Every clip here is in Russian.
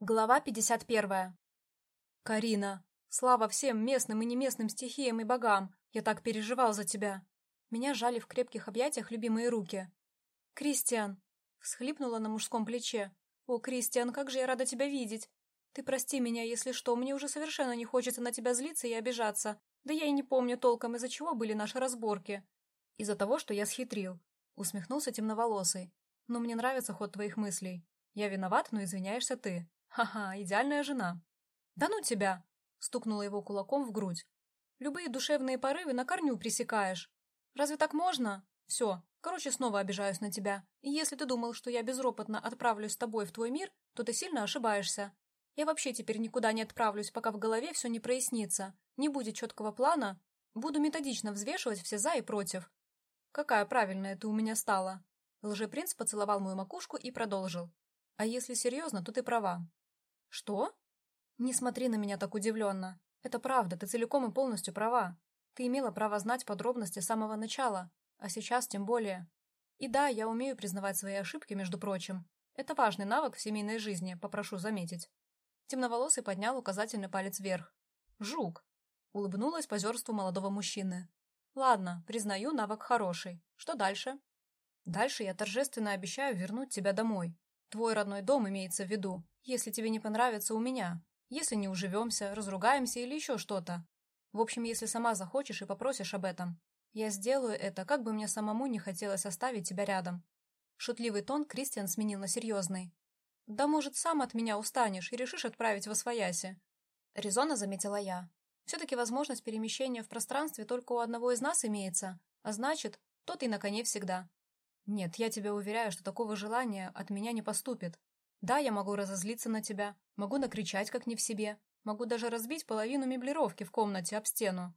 Глава 51. «Карина, слава всем местным и неместным стихиям и богам! Я так переживал за тебя!» Меня жали в крепких объятиях любимые руки. «Кристиан!» — всхлипнула на мужском плече. «О, Кристиан, как же я рада тебя видеть! Ты прости меня, если что, мне уже совершенно не хочется на тебя злиться и обижаться. Да я и не помню толком, из-за чего были наши разборки. Из-за того, что я схитрил», — усмехнулся темноволосый. «Но мне нравится ход твоих мыслей. Я виноват, но извиняешься ты. Ха-ха, идеальная жена. Да ну тебя! Стукнула его кулаком в грудь. Любые душевные порывы на корню пресекаешь. Разве так можно? Все, короче, снова обижаюсь на тебя. И если ты думал, что я безропотно отправлюсь с тобой в твой мир, то ты сильно ошибаешься. Я вообще теперь никуда не отправлюсь, пока в голове все не прояснится. Не будет четкого плана. Буду методично взвешивать все за и против. Какая правильная ты у меня стала. Лжепринц поцеловал мою макушку и продолжил. А если серьезно, то ты права. «Что?» «Не смотри на меня так удивленно. Это правда, ты целиком и полностью права. Ты имела право знать подробности с самого начала, а сейчас тем более. И да, я умею признавать свои ошибки, между прочим. Это важный навык в семейной жизни, попрошу заметить». Темноволосый поднял указательный палец вверх. «Жук!» — улыбнулась позерству молодого мужчины. «Ладно, признаю, навык хороший. Что дальше?» «Дальше я торжественно обещаю вернуть тебя домой. Твой родной дом имеется в виду, если тебе не понравится у меня. Если не уживемся, разругаемся или еще что-то. В общем, если сама захочешь и попросишь об этом. Я сделаю это, как бы мне самому не хотелось оставить тебя рядом. Шутливый тон Кристиан сменил на серьезный. «Да, может, сам от меня устанешь и решишь отправить во свояси?» Резонно заметила я. «Все-таки возможность перемещения в пространстве только у одного из нас имеется, а значит, тот и на коне всегда. Нет, я тебя уверяю, что такого желания от меня не поступит. Да, я могу разозлиться на тебя, могу накричать как не в себе, могу даже разбить половину меблировки в комнате об стену.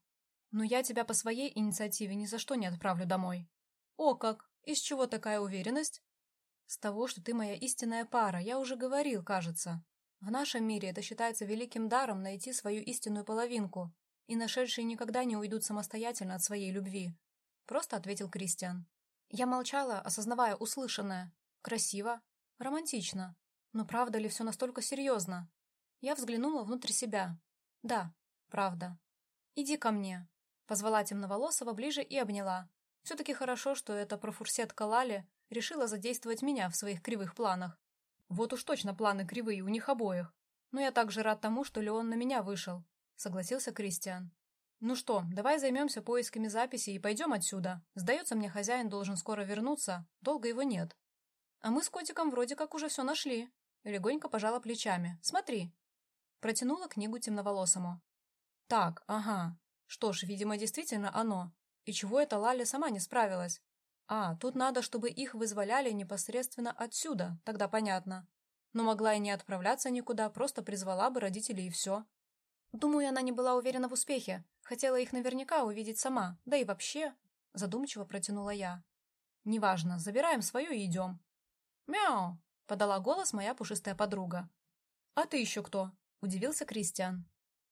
Но я тебя по своей инициативе ни за что не отправлю домой. О как! Из чего такая уверенность? С того, что ты моя истинная пара, я уже говорил, кажется. В нашем мире это считается великим даром найти свою истинную половинку, и нашедшие никогда не уйдут самостоятельно от своей любви. Просто ответил Кристиан. Я молчала, осознавая услышанное. Красиво, романтично. Но правда ли все настолько серьезно? Я взглянула внутрь себя. Да, правда. «Иди ко мне», — позвала темноволосого ближе и обняла. Все-таки хорошо, что эта профурсетка Лали решила задействовать меня в своих кривых планах. Вот уж точно планы кривые у них обоих. Но я также рад тому, что Леон на меня вышел, — согласился Кристиан. «Ну что, давай займемся поисками записей и пойдем отсюда. Сдается мне, хозяин должен скоро вернуться, долго его нет». «А мы с котиком вроде как уже все нашли», Легонько пожала плечами. «Смотри». Протянула книгу темноволосому. «Так, ага. Что ж, видимо, действительно оно. И чего это Лаля сама не справилась? А, тут надо, чтобы их вызволяли непосредственно отсюда, тогда понятно. Но могла и не отправляться никуда, просто призвала бы родителей и все. Думаю, она не была уверена в успехе. Хотела их наверняка увидеть сама. Да и вообще... Задумчиво протянула я. «Неважно, забираем свое и идем». «Мяу!» подала голос моя пушистая подруга. «А ты еще кто?» – удивился Кристиан.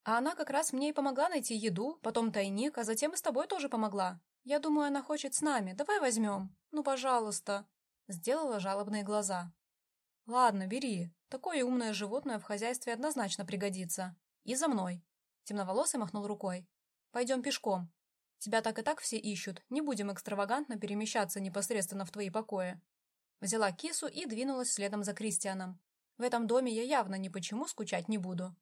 «А она как раз мне и помогла найти еду, потом тайник, а затем и с тобой тоже помогла. Я думаю, она хочет с нами. Давай возьмем. Ну, пожалуйста!» Сделала жалобные глаза. «Ладно, бери. Такое умное животное в хозяйстве однозначно пригодится. И за мной!» Темноволосый махнул рукой. «Пойдем пешком. Тебя так и так все ищут. Не будем экстравагантно перемещаться непосредственно в твои покои. Взяла кису и двинулась следом за Кристианом. В этом доме я явно ни почему скучать не буду.